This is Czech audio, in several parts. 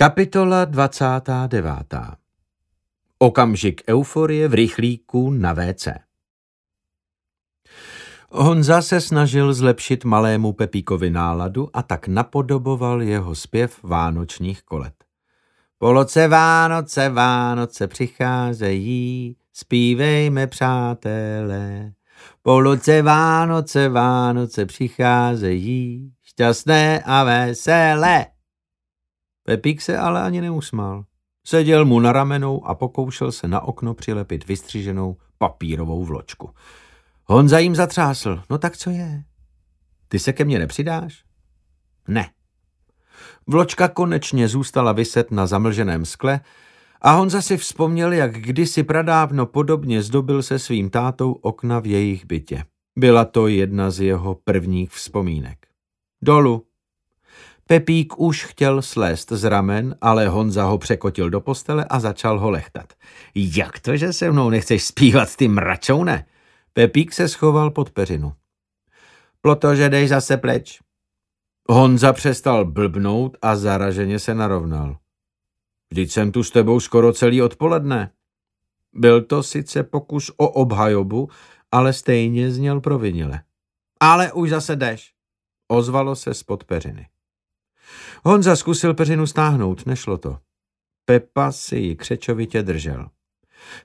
Kapitola 29. Okamžik euforie v rychlíku na WC. Honza se snažil zlepšit malému Pepíkovi náladu a tak napodoboval jeho zpěv vánočních kolet. Poloce Vánoce, Vánoce přicházejí, zpívejme přátelé. Poloce Vánoce, Vánoce přicházejí, šťastné a veselé. Pepík se ale ani neusmál. Seděl mu na ramenou a pokoušel se na okno přilepit vystřiženou papírovou vločku. Honza jim zatřásl. No tak co je? Ty se ke mně nepřidáš? Ne. Vločka konečně zůstala vyset na zamlženém skle a Honza si vzpomněl, jak kdysi pradávno podobně zdobil se svým tátou okna v jejich bytě. Byla to jedna z jeho prvních vzpomínek. Dolu, Pepík už chtěl slést z ramen, ale Honza ho překotil do postele a začal ho lechtat. Jak to, že se mnou nechceš zpívat, ty mračoune? Pepík se schoval pod peřinu. Protože jdeš zase pleč. Honza přestal blbnout a zaraženě se narovnal. Vždyť jsem tu s tebou skoro celý odpoledne. Byl to sice pokus o obhajobu, ale stejně zněl provinile. Ale už zase jdeš. Ozvalo se spod peřiny. Honza zkusil peřinu stáhnout, nešlo to. Pepa si ji křečovitě držel.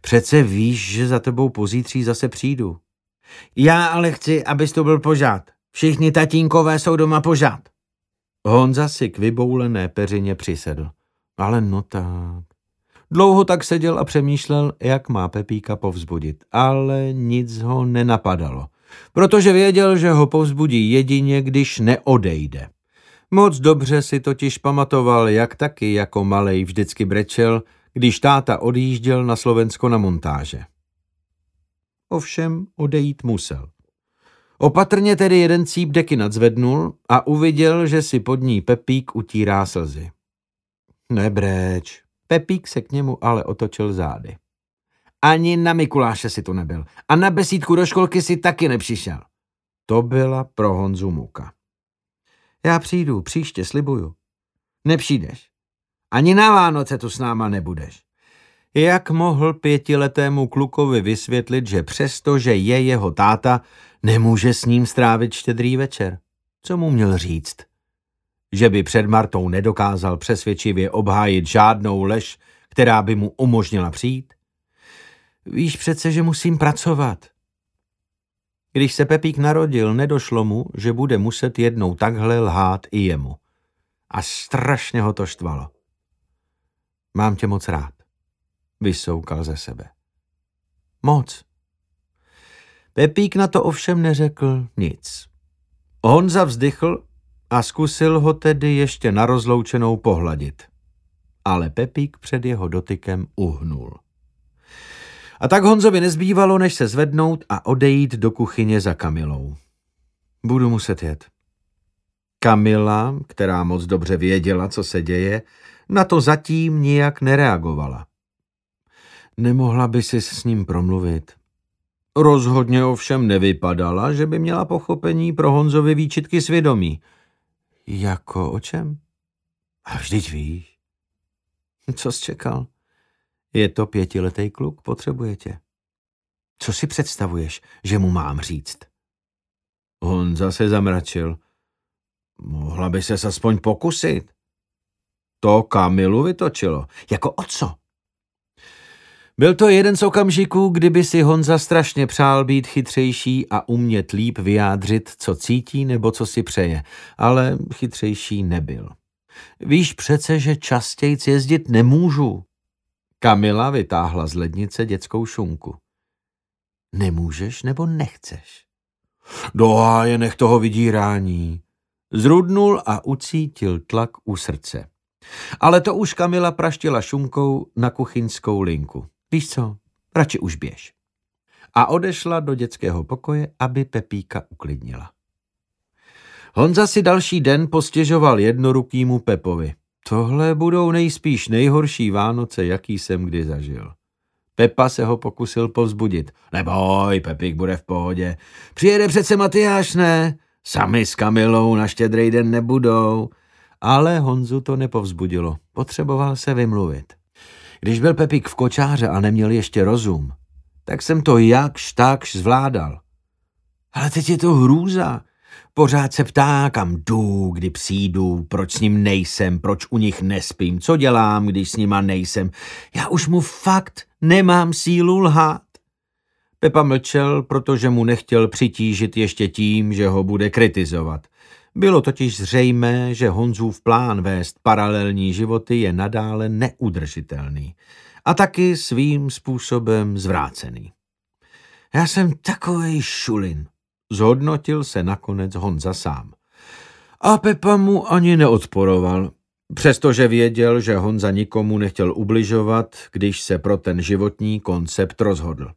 Přece víš, že za tebou pozítří zase přijdu. Já ale chci, abys to byl požád. Všichni tatínkové jsou doma požád. Honza si k vyboulené peřině přisedl. Ale no tak. Dlouho tak seděl a přemýšlel, jak má Pepíka povzbudit, ale nic ho nenapadalo, protože věděl, že ho povzbudí jedině, když neodejde. Moc dobře si totiž pamatoval, jak taky jako malej vždycky brečel, když táta odjížděl na Slovensko na montáže. Ovšem odejít musel. Opatrně tedy jeden cíp deky nadzvednul a uviděl, že si pod ní Pepík utírá slzy. Nebreč. Pepík se k němu ale otočil zády. Ani na Mikuláše si tu nebyl. A na besídku do školky si taky nepřišel. To byla pro Honzu muka. Já přijdu, příště, slibuju. Nepřijdeš. Ani na Vánoce tu s náma nebudeš. Jak mohl pětiletému klukovi vysvětlit, že přesto, že je jeho táta, nemůže s ním strávit štědrý večer? Co mu měl říct? Že by před Martou nedokázal přesvědčivě obhájit žádnou lež, která by mu umožnila přijít? Víš přece, že musím pracovat. Když se Pepík narodil, nedošlo mu, že bude muset jednou takhle lhát i jemu. A strašně ho to štvalo. Mám tě moc rád. Vysoukal ze sebe. Moc. Pepík na to ovšem neřekl nic. Honza vzdychl a zkusil ho tedy ještě na rozloučenou pohladit. Ale Pepík před jeho dotykem uhnul. A tak Honzovi nezbývalo, než se zvednout a odejít do kuchyně za Kamilou. Budu muset jet. Kamila, která moc dobře věděla, co se děje, na to zatím nijak nereagovala. Nemohla by si s ním promluvit. Rozhodně ovšem nevypadala, že by měla pochopení pro Honzovi výčitky svědomí. Jako o čem? A vždyť víš. Co jsi čekal? Je to pětiletý kluk, potřebuje tě. Co si představuješ, že mu mám říct? Honza se zamračil. Mohla by se aspoň pokusit. To Kamilu vytočilo. Jako o co? Byl to jeden z okamžiků, kdyby si Honza strašně přál být chytřejší a umět líp vyjádřit, co cítí nebo co si přeje, ale chytřejší nebyl. Víš přece, že častěji jezdit nemůžu. Kamila vytáhla z lednice dětskou šunku. Nemůžeš nebo nechceš? Do háje nech toho vydírání. Zrudnul a ucítil tlak u srdce. Ale to už Kamila praštila šunkou na kuchyňskou linku. Víš co, radši už běž. A odešla do dětského pokoje, aby Pepíka uklidnila. Honza si další den postěžoval jednorukýmu Pepovi. Tohle budou nejspíš nejhorší Vánoce, jaký jsem kdy zažil. Pepa se ho pokusil povzbudit. Neboj, Pepik bude v pohodě. Přijede přece Matyáš, ne? Sami s Kamilou na štědrý den nebudou. Ale Honzu to nepovzbudilo. Potřeboval se vymluvit. Když byl Pepík v kočáře a neměl ještě rozum, tak jsem to jakž takž zvládal. Ale teď je to hrůza. Pořád se ptá, kam jdu, kdy přijdu, proč s ním nejsem, proč u nich nespím, co dělám, když s nima nejsem. Já už mu fakt nemám sílu lhát. Pepa mlčel, protože mu nechtěl přitížit ještě tím, že ho bude kritizovat. Bylo totiž zřejmé, že Honzův plán vést paralelní životy je nadále neudržitelný a taky svým způsobem zvrácený. Já jsem takovej šulin, zhodnotil se nakonec Honza sám. A Pepa mu ani neodporoval, přestože věděl, že Honza nikomu nechtěl ubližovat, když se pro ten životní koncept rozhodl.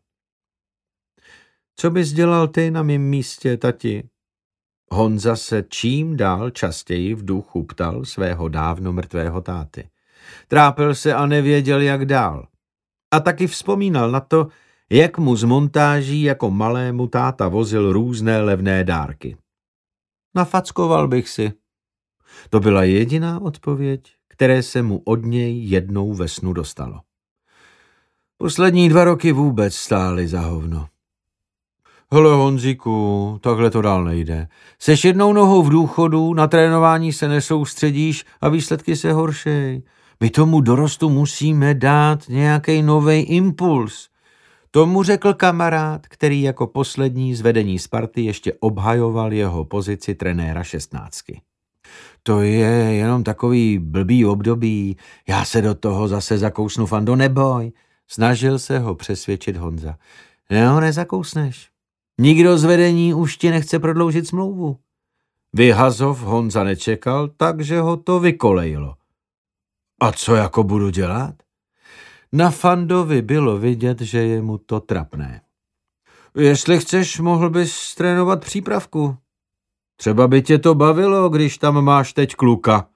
Co bys dělal ty na mém místě, tati? Honza se čím dál častěji v duchu ptal svého dávno mrtvého táty. Trápil se a nevěděl, jak dál. A taky vzpomínal na to, jak mu z montáží jako malému táta vozil různé levné dárky. Nafackoval bych si. To byla jediná odpověď, které se mu od něj jednou ve snu dostalo. Poslední dva roky vůbec stály za hovno. Hele Honziku, takhle to dál nejde. Seš jednou nohou v důchodu, na trénování se nesoustředíš a výsledky se horšej. My tomu dorostu musíme dát nějaký nový impuls. Tomu řekl kamarád, který jako poslední z vedení Sparty ještě obhajoval jeho pozici trenéra šestnáctky. To je jenom takový blbý období, já se do toho zase zakousnu, Fando, neboj. Snažil se ho přesvědčit Honza. No, nezakousneš. Nikdo z vedení už ti nechce prodloužit smlouvu. Vyhazov Honza nečekal, takže ho to vykolejilo. A co jako budu dělat? Na Fandovi bylo vidět, že je mu to trapné. Jestli chceš, mohl bys trénovat přípravku. Třeba by tě to bavilo, když tam máš teď kluka.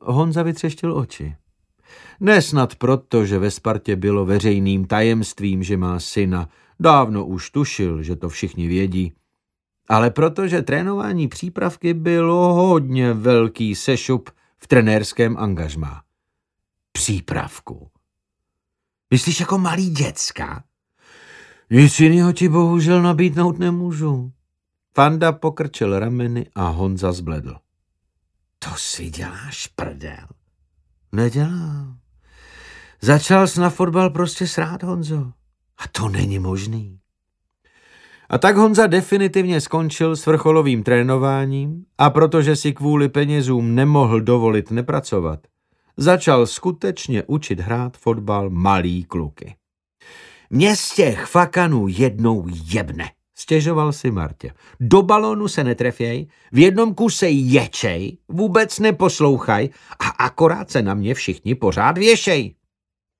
Honza vytřeštil oči. Nesnad proto, že ve Spartě bylo veřejným tajemstvím, že má syna, Dávno už tušil, že to všichni vědí. Ale protože trénování přípravky bylo hodně velký sešup v trenérském angažmá. Přípravku. Myslíš jako malý děcka? Nic jiného ti bohužel nabídnout nemůžu. Fanda pokrčil rameny a Honza zbledl. To si děláš prdel. Nedělám. Začal jsi na fotbal prostě srát, Honzo. A to není možný. A tak Honza definitivně skončil s vrcholovým trénováním a protože si kvůli penězům nemohl dovolit nepracovat, začal skutečně učit hrát fotbal malý kluky. Mě z těch fakanů jednou jebne, stěžoval si Martě. Do balónu se netrefěj, v jednom kuse ječej, vůbec neposlouchaj a akorát se na mě všichni pořád věšej.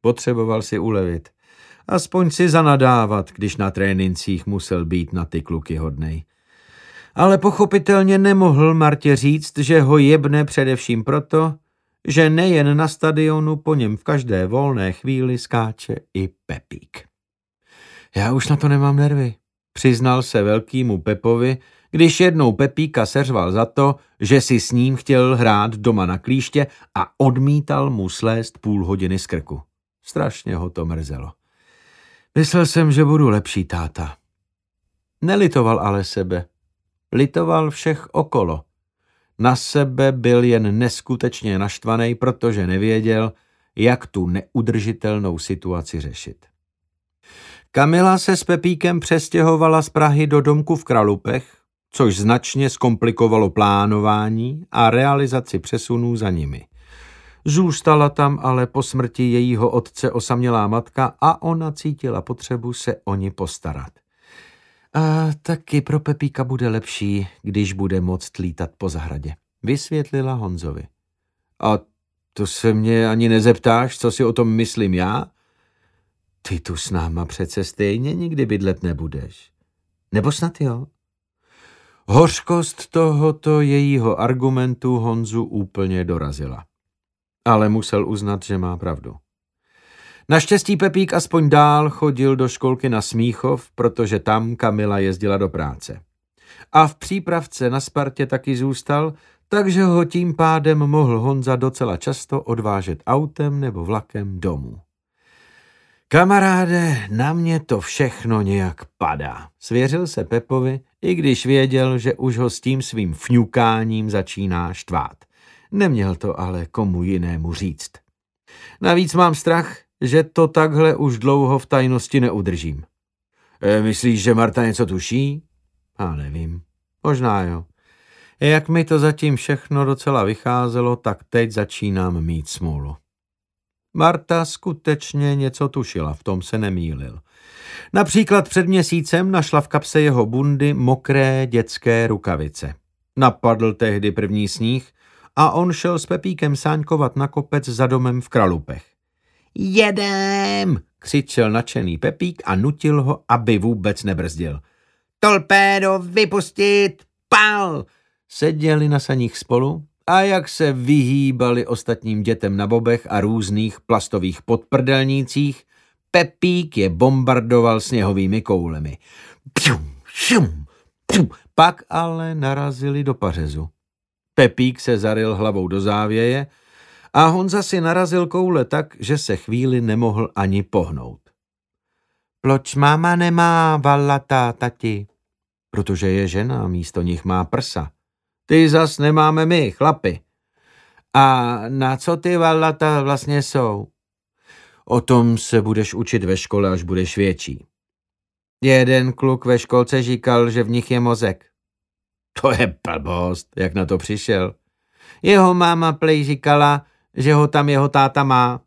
Potřeboval si ulevit. Aspoň si zanadávat, když na trénincích musel být na ty kluky hodnej. Ale pochopitelně nemohl Martě říct, že ho jebne především proto, že nejen na stadionu po něm v každé volné chvíli skáče i Pepík. Já už na to nemám nervy, přiznal se velkýmu Pepovi, když jednou Pepíka seřval za to, že si s ním chtěl hrát doma na klíště a odmítal mu slést půl hodiny z krku. Strašně ho to mrzelo. Myslel jsem, že budu lepší táta. Nelitoval ale sebe. Litoval všech okolo. Na sebe byl jen neskutečně naštvaný, protože nevěděl, jak tu neudržitelnou situaci řešit. Kamila se s Pepíkem přestěhovala z Prahy do domku v Kralupech, což značně zkomplikovalo plánování a realizaci přesunů za nimi. Zůstala tam ale po smrti jejího otce osamělá matka a ona cítila potřebu se o ní postarat. A taky pro Pepíka bude lepší, když bude moct lítat po zahradě, vysvětlila Honzovi. A to se mě ani nezeptáš, co si o tom myslím já? Ty tu s náma přece stejně nikdy bydlet nebudeš. Nebo snad jo? Hořkost tohoto jejího argumentu Honzu úplně dorazila ale musel uznat, že má pravdu. Naštěstí Pepík aspoň dál chodil do školky na Smíchov, protože tam Kamila jezdila do práce. A v přípravce na Spartě taky zůstal, takže ho tím pádem mohl Honza docela často odvážet autem nebo vlakem domů. Kamaráde, na mě to všechno nějak padá. Svěřil se Pepovi, i když věděl, že už ho s tím svým fňukáním začíná štvát. Neměl to ale komu jinému říct. Navíc mám strach, že to takhle už dlouho v tajnosti neudržím. E, myslíš, že Marta něco tuší? A nevím. Možná jo. Jak mi to zatím všechno docela vycházelo, tak teď začínám mít smůlu. Marta skutečně něco tušila, v tom se nemýlil. Například před měsícem našla v kapse jeho bundy mokré dětské rukavice. Napadl tehdy první sníh a on šel s Pepíkem sáňkovat na kopec za domem v Kralupech. Jedem, křičel nadšený Pepík a nutil ho, aby vůbec nebrzdil. Tolpédo vypustit, pal! Seděli na saních spolu a jak se vyhýbali ostatním dětem na bobech a různých plastových podprdelnících, Pepík je bombardoval sněhovými koulemi. Pšum, šum, pšum. Pak ale narazili do pařezu. Pepík se zaril hlavou do závěje a Honza si narazil koule tak, že se chvíli nemohl ani pohnout. Ploč máma nemá valata, tati? Protože je žena, místo nich má prsa. Ty zas nemáme my, chlapi. A na co ty valata vlastně jsou? O tom se budeš učit ve škole, až budeš větší. Jeden kluk ve školce říkal, že v nich je mozek. To je blbost, jak na to přišel. Jeho máma plej říkala, že ho tam jeho táta má.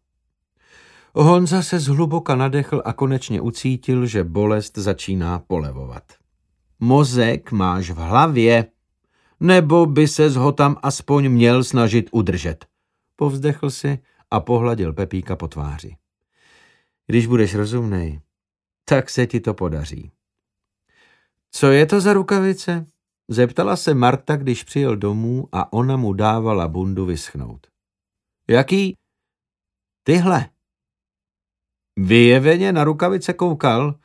Honza se zhluboka nadechl a konečně ucítil, že bolest začíná polevovat. Mozek máš v hlavě, nebo by se ho tam aspoň měl snažit udržet. Povzdechl si a pohladil Pepíka po tváři. Když budeš rozumnej, tak se ti to podaří. Co je to za rukavice? Zeptala se Marta, když přijel domů a ona mu dávala bundu vyschnout. Jaký? Tyhle. Vyjeveně na rukavice koukal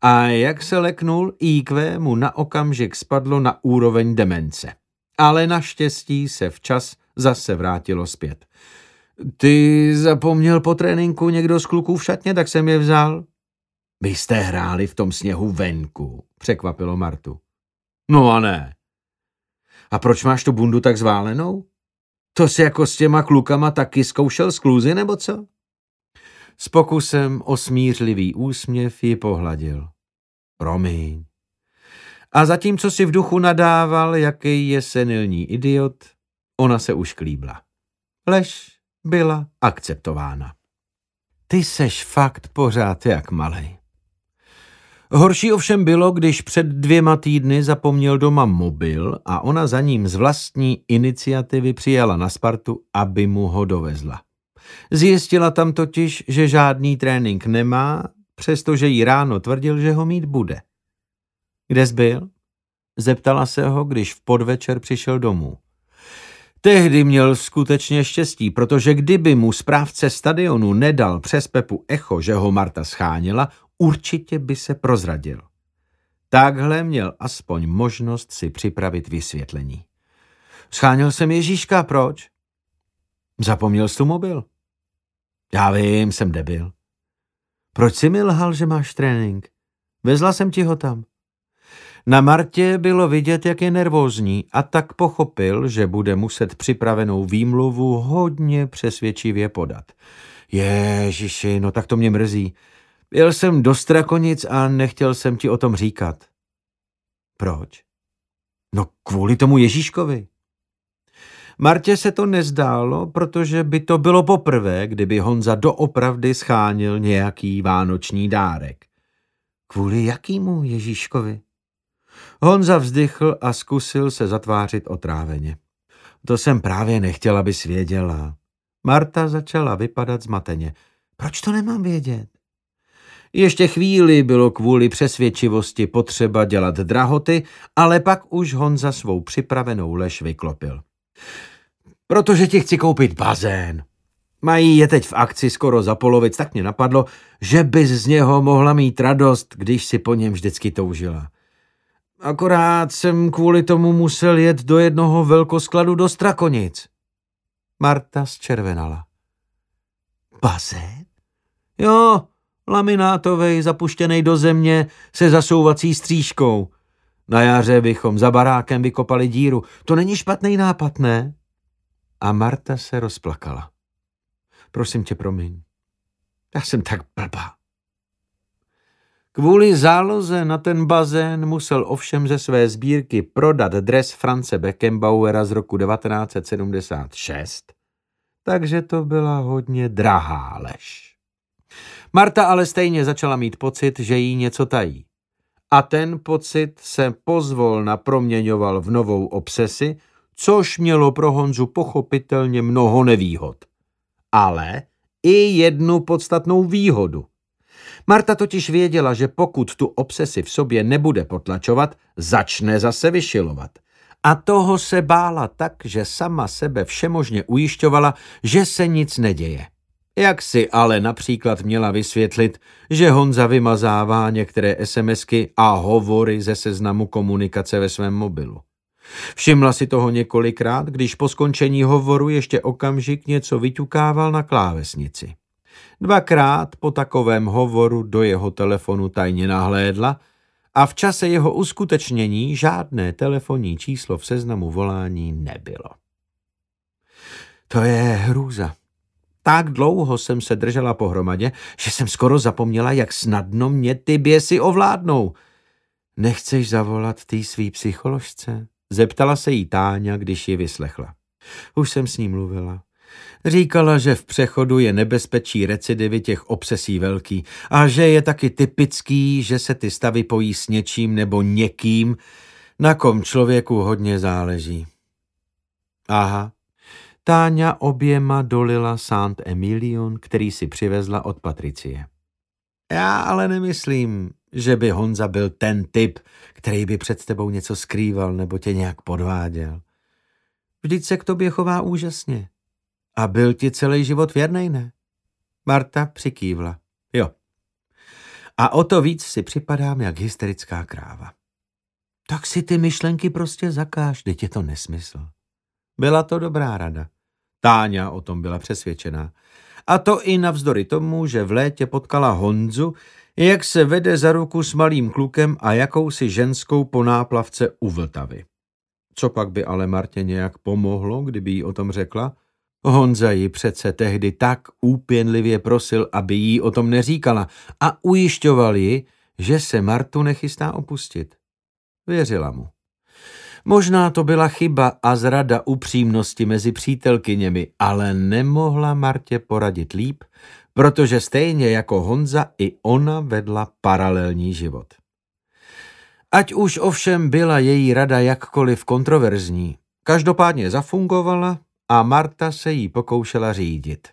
a jak se leknul, IQ mu na okamžik spadlo na úroveň demence. Ale naštěstí se včas zase vrátilo zpět. Ty zapomněl po tréninku někdo z kluků v šatně, tak jsem je vzal. Vy jste hráli v tom sněhu venku, překvapilo Martu. No a ne. A proč máš tu bundu tak zválenou? To si jako s těma klukama taky zkoušel skluzy, nebo co? S pokusem o smířlivý úsměv ji pohladil. Promiň. A zatímco si v duchu nadával, jaký je senilní idiot, ona se už klíbla. Lež byla akceptována. Ty seš fakt pořád jak malej. Horší ovšem bylo, když před dvěma týdny zapomněl doma mobil a ona za ním z vlastní iniciativy přijela na Spartu, aby mu ho dovezla. Zjistila tam totiž, že žádný trénink nemá, přestože jí ráno tvrdil, že ho mít bude. Kde byl? Zeptala se ho, když v podvečer přišel domů. Tehdy měl skutečně štěstí, protože kdyby mu správce stadionu nedal přes Pepu echo, že ho Marta schánila, určitě by se prozradil. Takhle měl aspoň možnost si připravit vysvětlení. Scháněl jsem Ježíška, proč? Zapomněl jsi tu mobil? Já vím, jsem debil. Proč jsi mi lhal, že máš trénink? Vezla jsem ti ho tam. Na Martě bylo vidět, jak je nervózní a tak pochopil, že bude muset připravenou výmluvu hodně přesvědčivě podat. Ježiši, no tak to mě mrzí. Jel jsem do Strakonic a nechtěl jsem ti o tom říkat. Proč? No kvůli tomu Ježíškovi. Martě se to nezdálo, protože by to bylo poprvé, kdyby Honza doopravdy schánil nějaký vánoční dárek. Kvůli jakýmu Ježíškovi? Honza vzdychl a zkusil se zatvářit otráveně. To jsem právě nechtěla, aby věděla. Marta začala vypadat zmateně. Proč to nemám vědět? Ještě chvíli bylo kvůli přesvědčivosti potřeba dělat drahoty, ale pak už Honza svou připravenou lež vyklopil. Protože ti chci koupit bazén. Mají je teď v akci skoro za polovic, tak mě napadlo, že bys z něho mohla mít radost, když si po něm vždycky toužila. akorát jsem kvůli tomu musel jet do jednoho velkoskladu do Strakonic. Marta zčervenala. Bazén? Jo, laminátovej, zapuštěný do země se zasouvací střížkou. Na jaře bychom za barákem vykopali díru. To není špatný nápad, ne? A Marta se rozplakala. Prosím tě, promiň. Já jsem tak blbá. Kvůli záloze na ten bazén musel ovšem ze své sbírky prodat dres France Beckenbauera z roku 1976, takže to byla hodně drahá lež. Marta ale stejně začala mít pocit, že jí něco tají. A ten pocit se pozvolna proměňoval v novou obsesi, což mělo pro Honzu pochopitelně mnoho nevýhod. Ale i jednu podstatnou výhodu. Marta totiž věděla, že pokud tu obsesi v sobě nebude potlačovat, začne zase vyšilovat. A toho se bála tak, že sama sebe všemožně ujišťovala, že se nic neděje. Jak si ale například měla vysvětlit, že Honza vymazává některé SMSky a hovory ze seznamu komunikace ve svém mobilu. Všimla si toho několikrát, když po skončení hovoru ještě okamžik něco vyťukával na klávesnici. Dvakrát po takovém hovoru do jeho telefonu tajně nahlédla a v čase jeho uskutečnění žádné telefonní číslo v seznamu volání nebylo. To je hrůza. Tak dlouho jsem se držela pohromadě, že jsem skoro zapomněla, jak snadno mě ty běsy ovládnou. Nechceš zavolat tý svý psycholožce? Zeptala se jí Táňa, když ji vyslechla. Už jsem s ní mluvila. Říkala, že v přechodu je nebezpečí recidivy těch obsesí velký a že je taky typický, že se ty stavy pojí s něčím nebo někým, na kom člověku hodně záleží. Aha. Táňa oběma dolila Sant Emilion, který si přivezla od Patricie. Já ale nemyslím, že by Honza byl ten typ, který by před tebou něco skrýval nebo tě nějak podváděl. Vždyť se k tobě chová úžasně. A byl ti celý život věrnej, ne? Marta přikývla. Jo. A o to víc si připadám jak hysterická kráva. Tak si ty myšlenky prostě zakáž, teď je to nesmysl. Byla to dobrá rada. Táňa o tom byla přesvědčená. A to i navzdory tomu, že v létě potkala Honzu, jak se vede za ruku s malým klukem a jakousi ženskou po náplavce u Vltavy. Co pak by ale Martě nějak pomohlo, kdyby jí o tom řekla? Honza ji přece tehdy tak úpěnlivě prosil, aby jí o tom neříkala a ujišťoval ji, že se Martu nechystá opustit. Věřila mu. Možná to byla chyba a zrada upřímnosti mezi přítelkyněmi, ale nemohla Martě poradit líp, protože stejně jako Honza i ona vedla paralelní život. Ať už ovšem byla její rada jakkoliv kontroverzní, každopádně zafungovala a Marta se jí pokoušela řídit.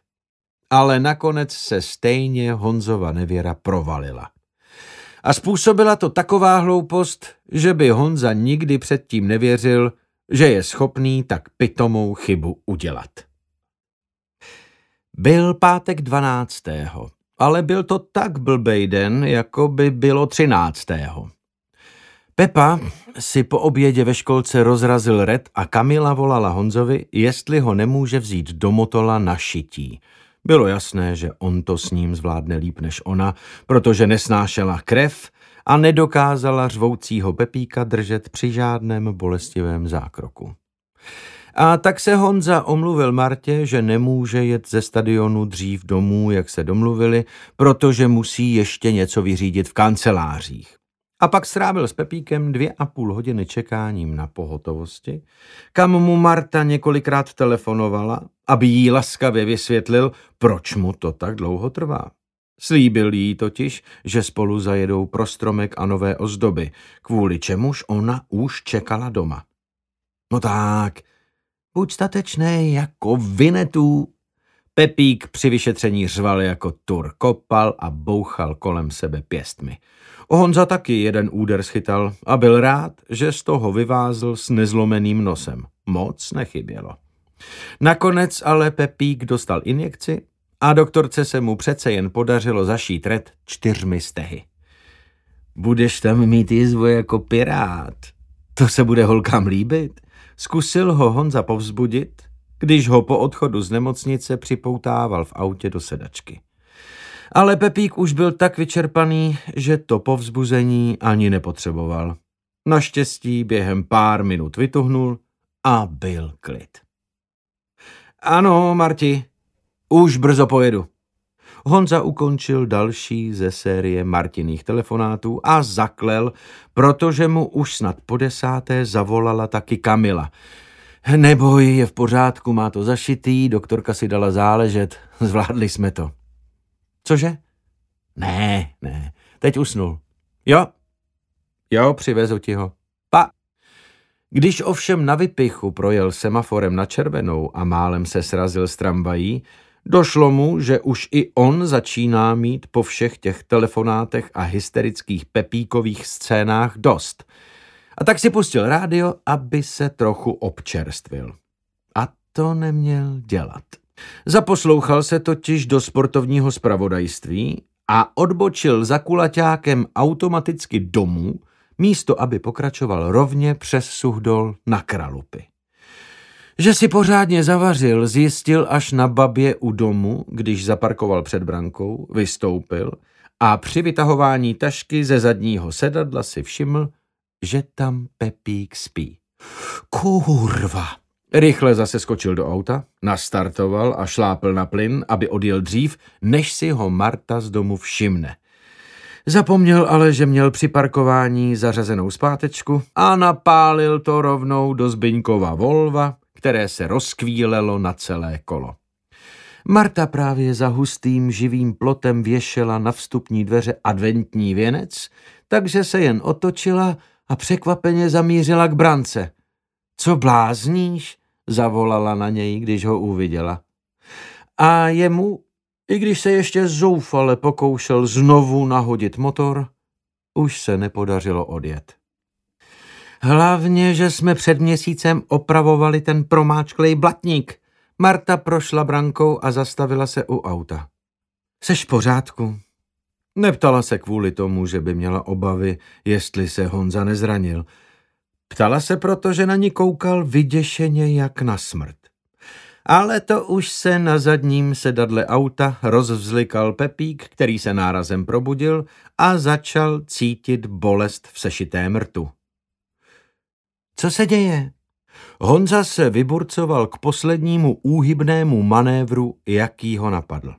Ale nakonec se stejně Honzova nevěra provalila. A způsobila to taková hloupost, že by Honza nikdy předtím nevěřil, že je schopný tak pitomou chybu udělat. Byl pátek 12. Ale byl to tak blbej den, jako by bylo 13. Pepa si po obědě ve školce rozrazil red a Kamila volala Honzovi, jestli ho nemůže vzít do motola na šití. Bylo jasné, že on to s ním zvládne líp než ona, protože nesnášela krev a nedokázala řvoucího Pepíka držet při žádném bolestivém zákroku. A tak se Honza omluvil Martě, že nemůže jet ze stadionu dřív domů, jak se domluvili, protože musí ještě něco vyřídit v kancelářích. A pak strávil s Pepíkem dvě a půl hodiny čekáním na pohotovosti, kam mu Marta několikrát telefonovala, aby jí laskavě vysvětlil, proč mu to tak dlouho trvá. Slíbil jí totiž, že spolu zajedou pro stromek a nové ozdoby, kvůli čemuž ona už čekala doma. No tak, buď statečný jako vinetů. Pepík při vyšetření řval jako tur, kopal a bouchal kolem sebe pěstmi. Honza taky jeden úder schytal a byl rád, že z toho vyvázl s nezlomeným nosem. Moc nechybělo. Nakonec ale Pepík dostal injekci a doktorce se mu přece jen podařilo zašít red čtyřmi stehy. Budeš tam mít jizvu jako pirát. To se bude holkám líbit. Zkusil ho Honza povzbudit, když ho po odchodu z nemocnice připoutával v autě do sedačky. Ale Pepík už byl tak vyčerpaný, že to povzbuzení ani nepotřeboval. Naštěstí během pár minut vytuhnul a byl klid. Ano, Marti, už brzo pojedu. Honza ukončil další ze série Martiných telefonátů a zaklel, protože mu už snad po desáté zavolala taky Kamila. Neboj, je v pořádku, má to zašitý, doktorka si dala záležet, zvládli jsme to. Cože? Ne, ne, teď usnul. Jo, jo, přivezu ti ho. Pa. Když ovšem na vypichu projel semaforem na červenou a málem se srazil s tramvají, došlo mu, že už i on začíná mít po všech těch telefonátech a hysterických pepíkových scénách dost. A tak si pustil rádio, aby se trochu občerstvil. A to neměl dělat. Zaposlouchal se totiž do sportovního spravodajství a odbočil za kulaťákem automaticky domů, místo aby pokračoval rovně přes Suhdol na Kralupy. Že si pořádně zavařil, zjistil až na babě u domu, když zaparkoval před brankou, vystoupil a při vytahování tašky ze zadního sedadla si všiml, že tam Pepík spí. Kurva! Rychle zase skočil do auta, nastartoval a šlápl na plyn, aby odjel dřív, než si ho Marta z domu všimne. Zapomněl ale, že měl při parkování zařazenou zpátečku a napálil to rovnou do Zbyňkova Volva, které se rozkvílelo na celé kolo. Marta právě za hustým živým plotem věšela na vstupní dveře adventní věnec, takže se jen otočila a překvapeně zamířila k brance. Co blázníš? zavolala na něj, když ho uviděla. A jemu, i když se ještě zoufale pokoušel znovu nahodit motor, už se nepodařilo odjet. Hlavně, že jsme před měsícem opravovali ten promáčklej blatník. Marta prošla brankou a zastavila se u auta. Seš v pořádku? Neptala se kvůli tomu, že by měla obavy, jestli se Honza nezranil. Ptala se proto, že na ní koukal vyděšeně jak na smrt. Ale to už se na zadním sedadle auta rozvzlikal Pepík, který se nárazem probudil a začal cítit bolest v sešitém rtu. Co se děje? Honza se vyburcoval k poslednímu úhybnému manévru, jaký ho napadl.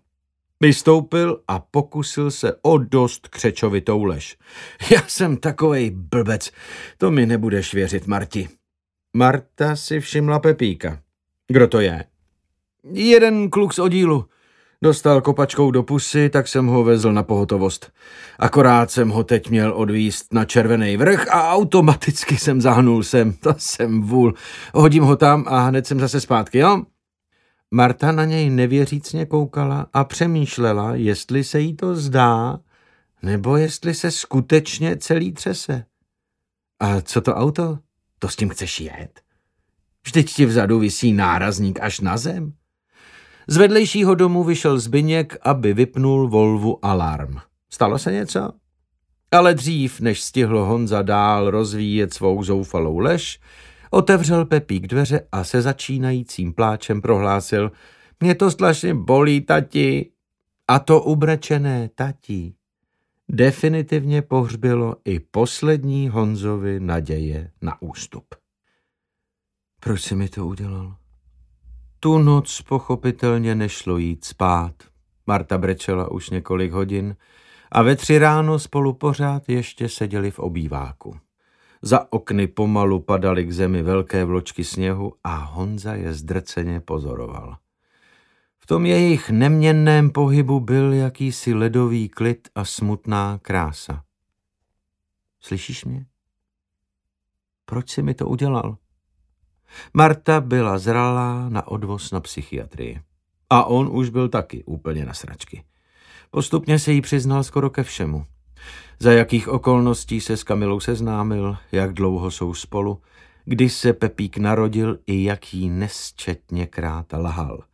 Vystoupil a pokusil se o dost křečovitou lež. Já jsem takovej blbec, to mi nebudeš věřit, Marti. Marta si všimla Pepíka. Kdo to je? Jeden kluk z oddílu. Dostal kopačkou do pusy, tak jsem ho vezl na pohotovost. Akorát jsem ho teď měl odvíst na červený vrch a automaticky jsem zahnul sem. To jsem vůl. Hodím ho tam a hned jsem zase zpátky, jo? Marta na něj nevěřícně koukala a přemýšlela, jestli se jí to zdá, nebo jestli se skutečně celý třese. A co to auto? To s tím chceš jet? Vždyť ti vzadu visí nárazník až na zem. Z vedlejšího domu vyšel Zbyněk, aby vypnul Volvu alarm. Stalo se něco? Ale dřív, než stihl Honza dál rozvíjet svou zoufalou lež, otevřel Pepík dveře a se začínajícím pláčem prohlásil Mě to strašně bolí, tati. A to ubrečené tati definitivně pohřbilo i poslední Honzovi naděje na ústup. Proč si mi to udělal? Tu noc pochopitelně nešlo jít spát. Marta brečela už několik hodin a ve tři ráno spolu pořád ještě seděli v obýváku. Za okny pomalu padaly k zemi velké vločky sněhu a Honza je zdrceně pozoroval. V tom jejich neměnném pohybu byl jakýsi ledový klid a smutná krása. Slyšíš mě? Proč si mi to udělal? Marta byla zralá na odvoz na psychiatrii. A on už byl taky úplně na sračky. Postupně se jí přiznal skoro ke všemu. Za jakých okolností se s Kamilou seznámil, jak dlouho jsou spolu, kdy se Pepík narodil i jak jí nesčetněkrát lhal.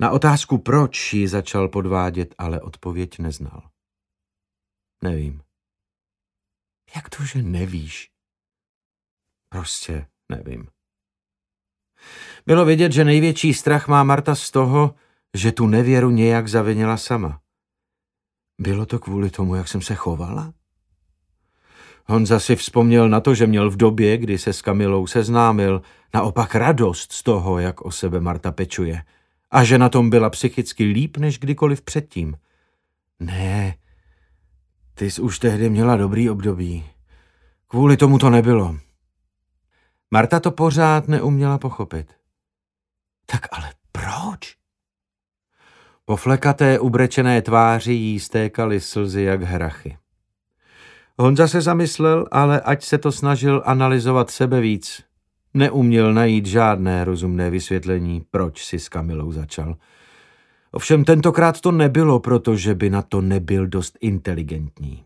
Na otázku, proč ji začal podvádět, ale odpověď neznal. Nevím. Jak to, že nevíš? Prostě nevím. Bylo vidět, že největší strach má Marta z toho, že tu nevěru nějak zavinila sama. Bylo to kvůli tomu, jak jsem se chovala? Honza si vzpomněl na to, že měl v době, kdy se s Kamilou seznámil, naopak radost z toho, jak o sebe Marta pečuje a že na tom byla psychicky líp než kdykoliv předtím. Ne, ty jsi už tehdy měla dobrý období. Kvůli tomu to nebylo. Marta to pořád neuměla pochopit. Tak ale proč? Po flekaté ubrečené tváři jí stékaly slzy jak hrachy. Honza se zamyslel, ale ať se to snažil analyzovat sebe víc, neuměl najít žádné rozumné vysvětlení, proč si s Kamilou začal. Ovšem tentokrát to nebylo, protože by na to nebyl dost inteligentní.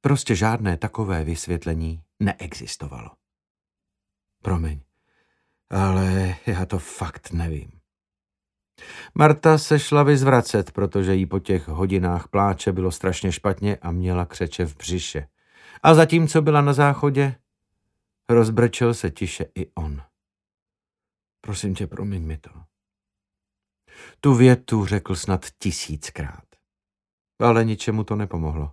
Prostě žádné takové vysvětlení neexistovalo. Promiň, ale já to fakt nevím. Marta se šla vyzvracet, protože jí po těch hodinách pláče bylo strašně špatně a měla křeče v břiše. A zatímco byla na záchodě, rozbrčel se tiše i on. Prosím tě, promiň mi to. Tu větu řekl snad tisíckrát. Ale ničemu to nepomohlo.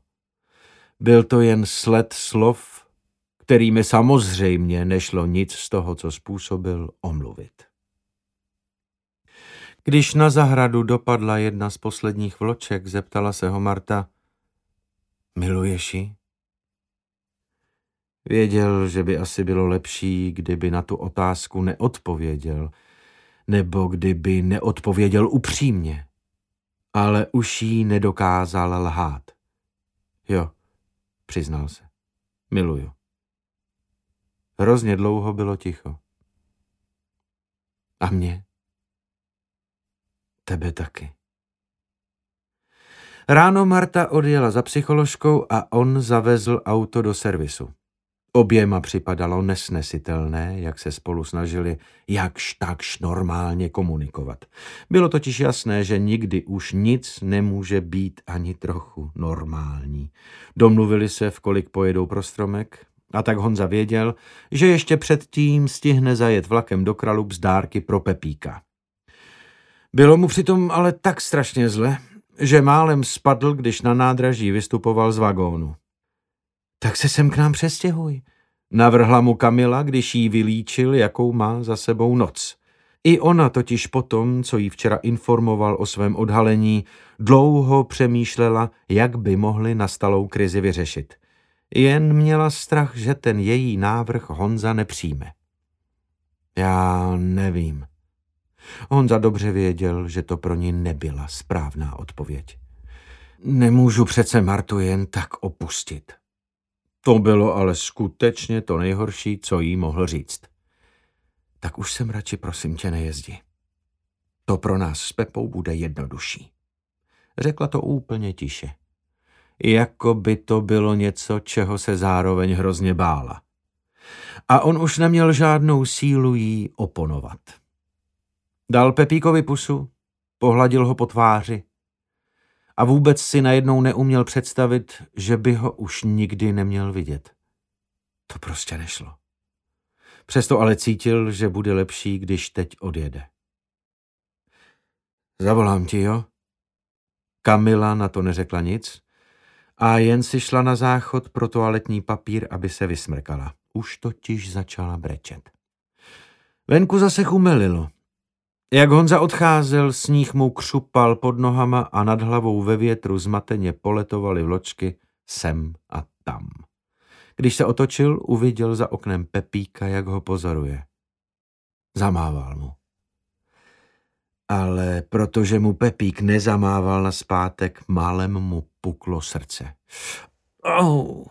Byl to jen sled slov, kterými samozřejmě nešlo nic z toho, co způsobil, omluvit. Když na zahradu dopadla jedna z posledních vloček, zeptala se ho Marta, miluješ ji? Věděl, že by asi bylo lepší, kdyby na tu otázku neodpověděl, nebo kdyby neodpověděl upřímně. Ale už jí nedokázal lhát. Jo, přiznal se. Miluju. Hrozně dlouho bylo ticho. A mě? Tebe taky. Ráno Marta odjela za psycholožkou a on zavezl auto do servisu. Oběma připadalo nesnesitelné, jak se spolu snažili jakž takž normálně komunikovat. Bylo totiž jasné, že nikdy už nic nemůže být ani trochu normální. Domluvili se, v kolik pojedou pro stromek, a tak Honza věděl, že ještě předtím stihne zajet vlakem do Kralub z dárky pro Pepíka. Bylo mu přitom ale tak strašně zle, že málem spadl, když na nádraží vystupoval z vagónu. Tak se sem k nám přestěhuj, navrhla mu Kamila, když jí vylíčil, jakou má za sebou noc. I ona totiž potom, co jí včera informoval o svém odhalení, dlouho přemýšlela, jak by mohli nastalou krizi vyřešit. Jen měla strach, že ten její návrh Honza nepřijme. Já nevím. Honza dobře věděl, že to pro ní nebyla správná odpověď. Nemůžu přece Martu jen tak opustit. To bylo ale skutečně to nejhorší, co jí mohl říct. Tak už jsem radši prosím tě nejezdi. To pro nás s Pepou bude jednodušší. Řekla to úplně tiše. Jako by to bylo něco, čeho se zároveň hrozně bála. A on už neměl žádnou sílu jí oponovat. Dal Pepíkovi pusu, pohladil ho po tváři a vůbec si najednou neuměl představit, že by ho už nikdy neměl vidět. To prostě nešlo. Přesto ale cítil, že bude lepší, když teď odjede. Zavolám ti, jo? Kamila na to neřekla nic a jen si šla na záchod pro toaletní papír, aby se vysmrkala. Už totiž začala brečet. Venku zase chumelilo. Jak Honza odcházel, sníh mu křupal pod nohama a nad hlavou ve větru zmateně poletovaly vločky sem a tam. Když se otočil, uviděl za oknem Pepíka, jak ho pozoruje. Zamával mu. Ale protože mu Pepík nezamával na zpátek, málem mu puklo srdce. Oh.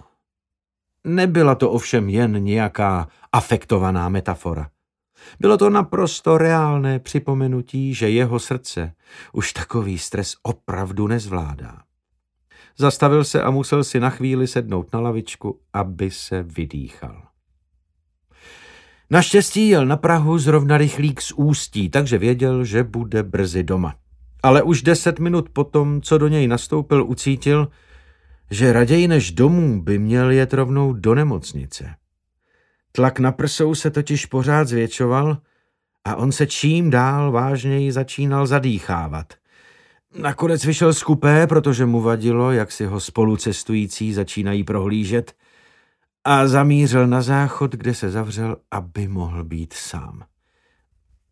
Nebyla to ovšem jen nějaká afektovaná metafora. Bylo to naprosto reálné připomenutí, že jeho srdce už takový stres opravdu nezvládá. Zastavil se a musel si na chvíli sednout na lavičku, aby se vydýchal. Naštěstí jel na Prahu zrovna rychlík z ústí, takže věděl, že bude brzy doma. Ale už deset minut potom, co do něj nastoupil, ucítil, že raději než domů by měl jet rovnou do nemocnice. Tlak na prsou se totiž pořád zvětšoval a on se čím dál vážněji začínal zadýchávat. Nakonec vyšel z kupé, protože mu vadilo, jak si ho spolucestující začínají prohlížet a zamířil na záchod, kde se zavřel, aby mohl být sám.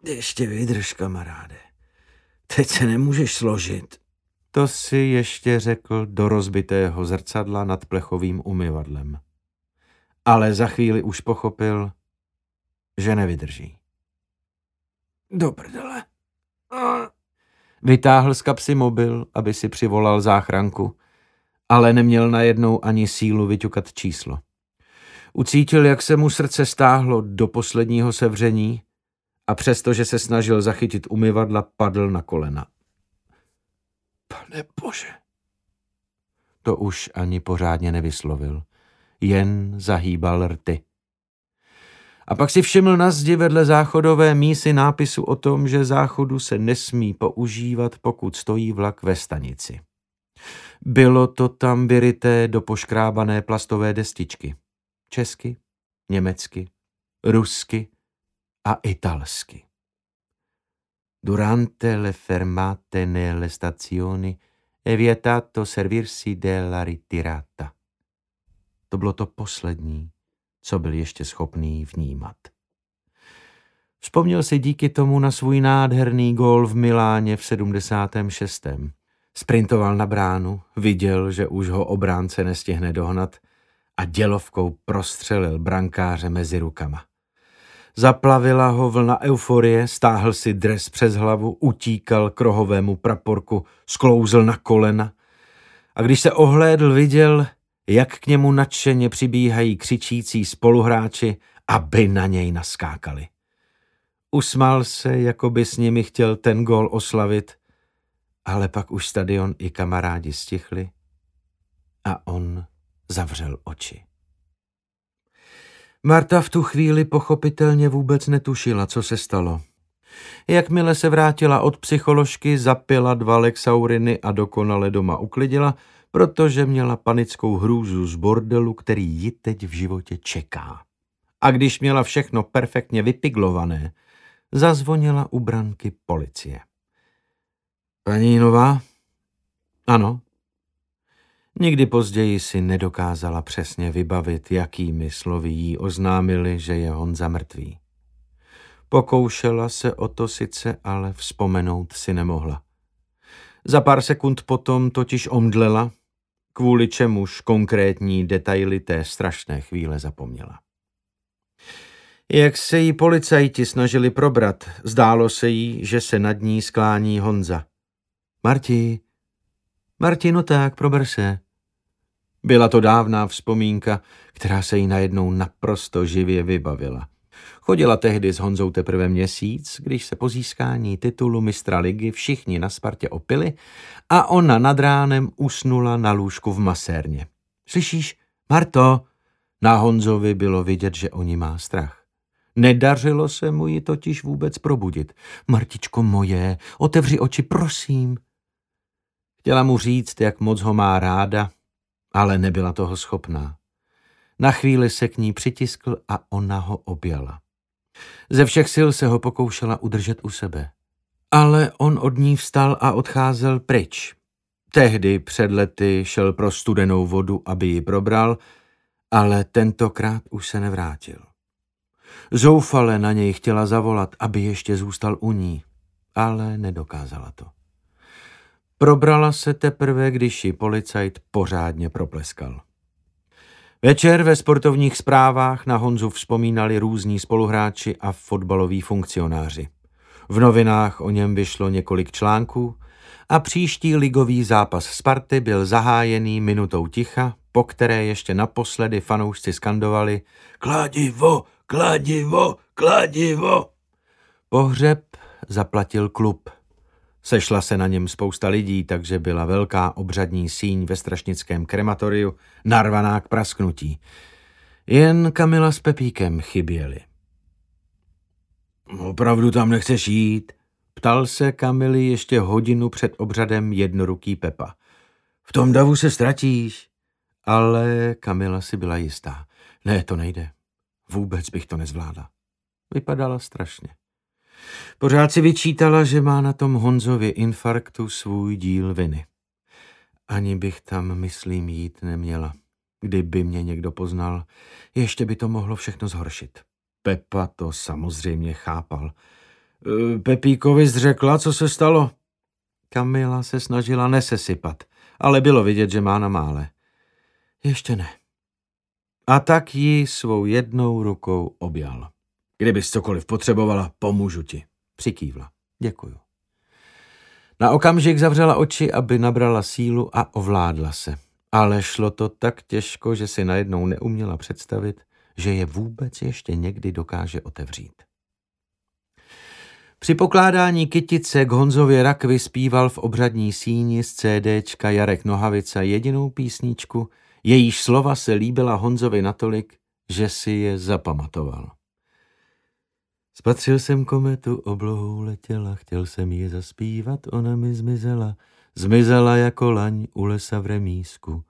Ještě vydrž, kamaráde. Teď se nemůžeš složit. To si ještě řekl do rozbitého zrcadla nad plechovým umyvadlem. Ale za chvíli už pochopil, že nevydrží. Do prdele. Vytáhl z kapsy mobil, aby si přivolal záchranku, ale neměl najednou ani sílu vyťukat číslo. Ucítil, jak se mu srdce stáhlo do posledního sevření a přestože se snažil zachytit umyvadla, padl na kolena. Pane bože. To už ani pořádně nevyslovil, jen zahýbal rty. A pak si všiml na zdi vedle záchodové mísy nápisu o tom, že záchodu se nesmí používat, pokud stojí vlak ve stanici. Bylo to tam vyryté do poškrábané plastové destičky. Česky, německy, rusky a italsky. Durante le fermate nelle stazioni è vietato servirsi della ritirata. To bylo to poslední, co byl ještě schopný vnímat. Vzpomněl si díky tomu na svůj nádherný gól v Miláně v 76. Sprintoval na bránu, viděl, že už ho obránce nestihne dohnat a dělovkou prostřelil brankáře mezi rukama. Zaplavila ho vlna euforie, stáhl si dres přes hlavu, utíkal k rohovému praporku, sklouzl na kolena a když se ohlédl, viděl, jak k němu nadšeně přibíhají křičící spoluhráči, aby na něj naskákali. Usmál se, jako by s nimi chtěl ten gol oslavit, ale pak už stadion i kamarádi stichli a on zavřel oči. Marta v tu chvíli pochopitelně vůbec netušila, co se stalo. Jakmile se vrátila od psycholožky, zapila dva lexauriny a dokonale doma uklidila, protože měla panickou hrůzu z bordelu, který ji teď v životě čeká. A když měla všechno perfektně vypiglované, zazvonila u branky policie. Paní Nová? Ano. Nikdy později si nedokázala přesně vybavit, jakými slovy jí oznámili, že je Honza mrtvý. Pokoušela se o to sice, ale vzpomenout si nemohla. Za pár sekund potom totiž omdlela, kvůli čemuž konkrétní detaily té strašné chvíle zapomněla. Jak se jí policajti snažili probrat, zdálo se jí, že se nad ní sklání Honza. Marti, Marti, no tak, prober se. Byla to dávná vzpomínka, která se jí najednou naprosto živě vybavila. Chodila tehdy s Honzou teprve měsíc, když se po získání titulu mistra ligy všichni na Spartě opili a ona nad ránem usnula na lůžku v masérně. Slyšíš, Marto? Na Honzovi bylo vidět, že o ní má strach. Nedařilo se mu ji totiž vůbec probudit. Martičko moje, otevři oči, prosím. Chtěla mu říct, jak moc ho má ráda, ale nebyla toho schopná. Na chvíli se k ní přitiskl a ona ho objala. Ze všech sil se ho pokoušela udržet u sebe. Ale on od ní vstal a odcházel pryč. Tehdy před lety šel pro studenou vodu, aby ji probral, ale tentokrát už se nevrátil. Zoufale na něj chtěla zavolat, aby ještě zůstal u ní, ale nedokázala to. Probrala se teprve, když ji policajt pořádně propleskal. Večer ve sportovních zprávách na Honzu vzpomínali různí spoluhráči a fotbaloví funkcionáři. V novinách o něm vyšlo několik článků a příští ligový zápas Sparty byl zahájený minutou ticha, po které ještě naposledy fanoušci skandovali Kladivo, kladivo, kladivo. Pohřeb zaplatil klub. Sešla se na něm spousta lidí, takže byla velká obřadní síň ve strašnickém krematoriu, narvaná k prasknutí. Jen Kamila s Pepíkem chyběli. Opravdu tam nechceš jít? Ptal se Kamily ještě hodinu před obřadem jednoruký Pepa. V tom davu se ztratíš. Ale Kamila si byla jistá. Ne, to nejde. Vůbec bych to nezvládla. Vypadala strašně. Pořád si vyčítala, že má na tom Honzově infarktu svůj díl viny. Ani bych tam, myslím, jít neměla. Kdyby mě někdo poznal, ještě by to mohlo všechno zhoršit. Pepa to samozřejmě chápal. E, Pepíkovi zřekla, co se stalo. Kamila se snažila nesesypat, ale bylo vidět, že má na mále. Ještě ne. A tak ji svou jednou rukou objal. Kdybys cokoliv potřebovala, pomůžu ti. Přikývla. Děkuju. Na okamžik zavřela oči, aby nabrala sílu a ovládla se. Ale šlo to tak těžko, že si najednou neuměla představit, že je vůbec ještě někdy dokáže otevřít. Při pokládání kytice k Honzově rakvi zpíval v obřadní síni z CDčka Jarek Nohavica jedinou písničku, jejíž slova se líbila Honzovi natolik, že si je zapamatoval. Spatřil jsem kometu, oblohou letěla, chtěl jsem ji zaspívat, ona mi zmizela, zmizela jako laň u lesa v remísku.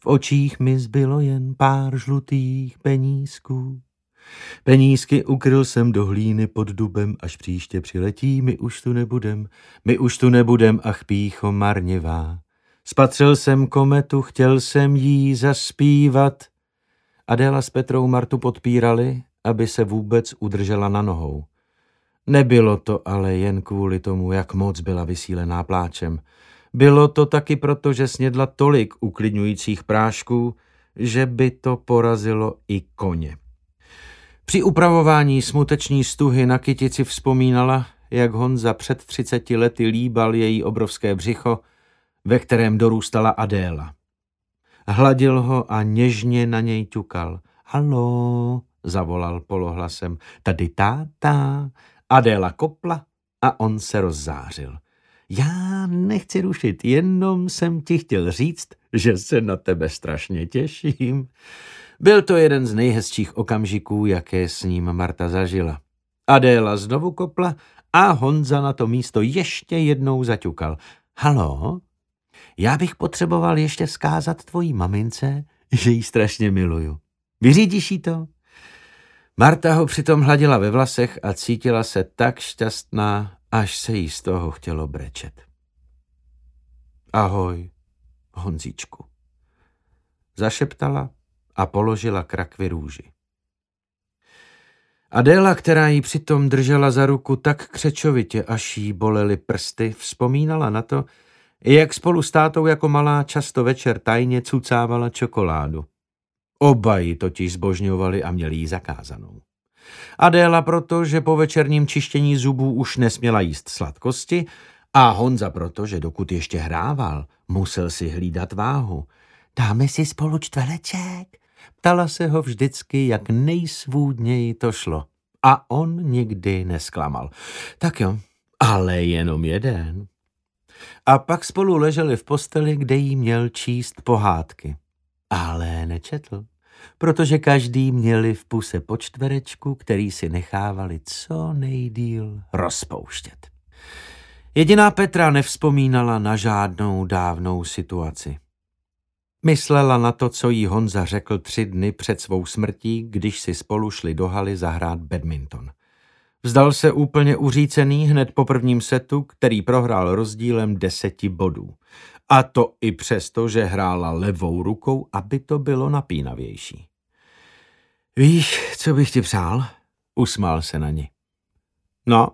V očích mi zbylo jen pár žlutých penízků. Penízky ukryl jsem do hlíny pod dubem, až příště přiletí, my už tu nebudem, my už tu nebudem, ach pícho marnivá. Spatřil jsem kometu, chtěl jsem jí zaspívat. Adéla s Petrou Martu podpírali, aby se vůbec udržela na nohou. Nebylo to ale jen kvůli tomu, jak moc byla vysílená pláčem. Bylo to taky proto, že snědla tolik uklidňujících prášků, že by to porazilo i koně. Při upravování smuteční stuhy na kytici vzpomínala, jak Honza před třiceti lety líbal její obrovské břicho, ve kterém dorůstala Adéla. Hladil ho a něžně na něj ťukal. Halo, zavolal polohlasem. Tady táta. Adéla kopla a on se rozzářil. Já nechci rušit, jenom jsem ti chtěl říct, že se na tebe strašně těším. Byl to jeden z nejhezčích okamžiků, jaké s ním Marta zažila. Adéla znovu kopla a Honza na to místo ještě jednou zaťukal. Halo, já bych potřeboval ještě vzkázat tvojí mamince, že ji strašně miluju. Vyřídíš jí to? Marta ho přitom hladila ve vlasech a cítila se tak šťastná, až se jí z toho chtělo brečet. Ahoj, Honzíčku. Zašeptala a položila krakvi růži. Adéla, která ji přitom držela za ruku tak křečovitě, až jí bolely prsty, vzpomínala na to, jak spolu s tátou jako malá často večer tajně cucávala čokoládu. Oba ji totiž zbožňovali a měli ji zakázanou. Adéla proto, že po večerním čištění zubů už nesměla jíst sladkosti a Honza proto, že dokud ještě hrával, musel si hlídat váhu. Dáme si spolu čtvereček? Ptala se ho vždycky, jak nejsvůdněji to šlo. A on nikdy nesklamal. Tak jo, ale jenom jeden. A pak spolu leželi v posteli, kde jí měl číst pohádky. Ale nečetl protože každý měli v puse po čtverečku, který si nechávali co nejdíl rozpouštět. Jediná Petra nevzpomínala na žádnou dávnou situaci. Myslela na to, co jí Honza řekl tři dny před svou smrtí, když si spolu šli do haly zahrát badminton. Vzdal se úplně uřícený hned po prvním setu, který prohrál rozdílem deseti bodů. A to i přesto, že hrála levou rukou, aby to bylo napínavější. Víš, co bych ti přál? Usmál se na ní. No,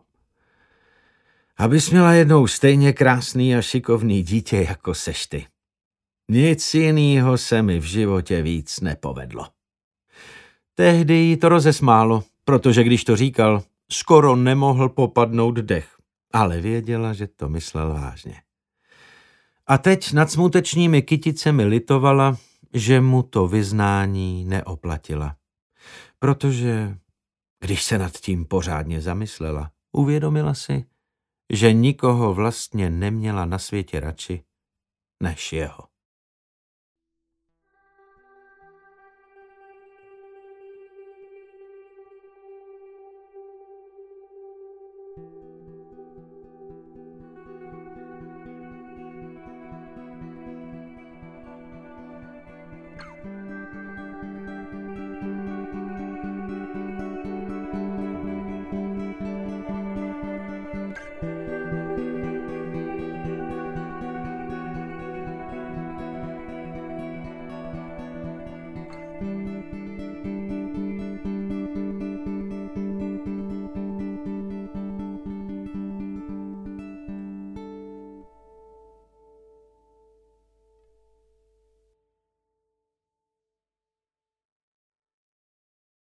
abys měla jednou stejně krásný a šikovný dítě, jako seš ty. Nic jiného se mi v životě víc nepovedlo. Tehdy jí to rozesmálo, protože když to říkal, skoro nemohl popadnout dech, ale věděla, že to myslel vážně. A teď nad smutečními kyticemi litovala, že mu to vyznání neoplatila. Protože, když se nad tím pořádně zamyslela, uvědomila si, že nikoho vlastně neměla na světě radši než jeho.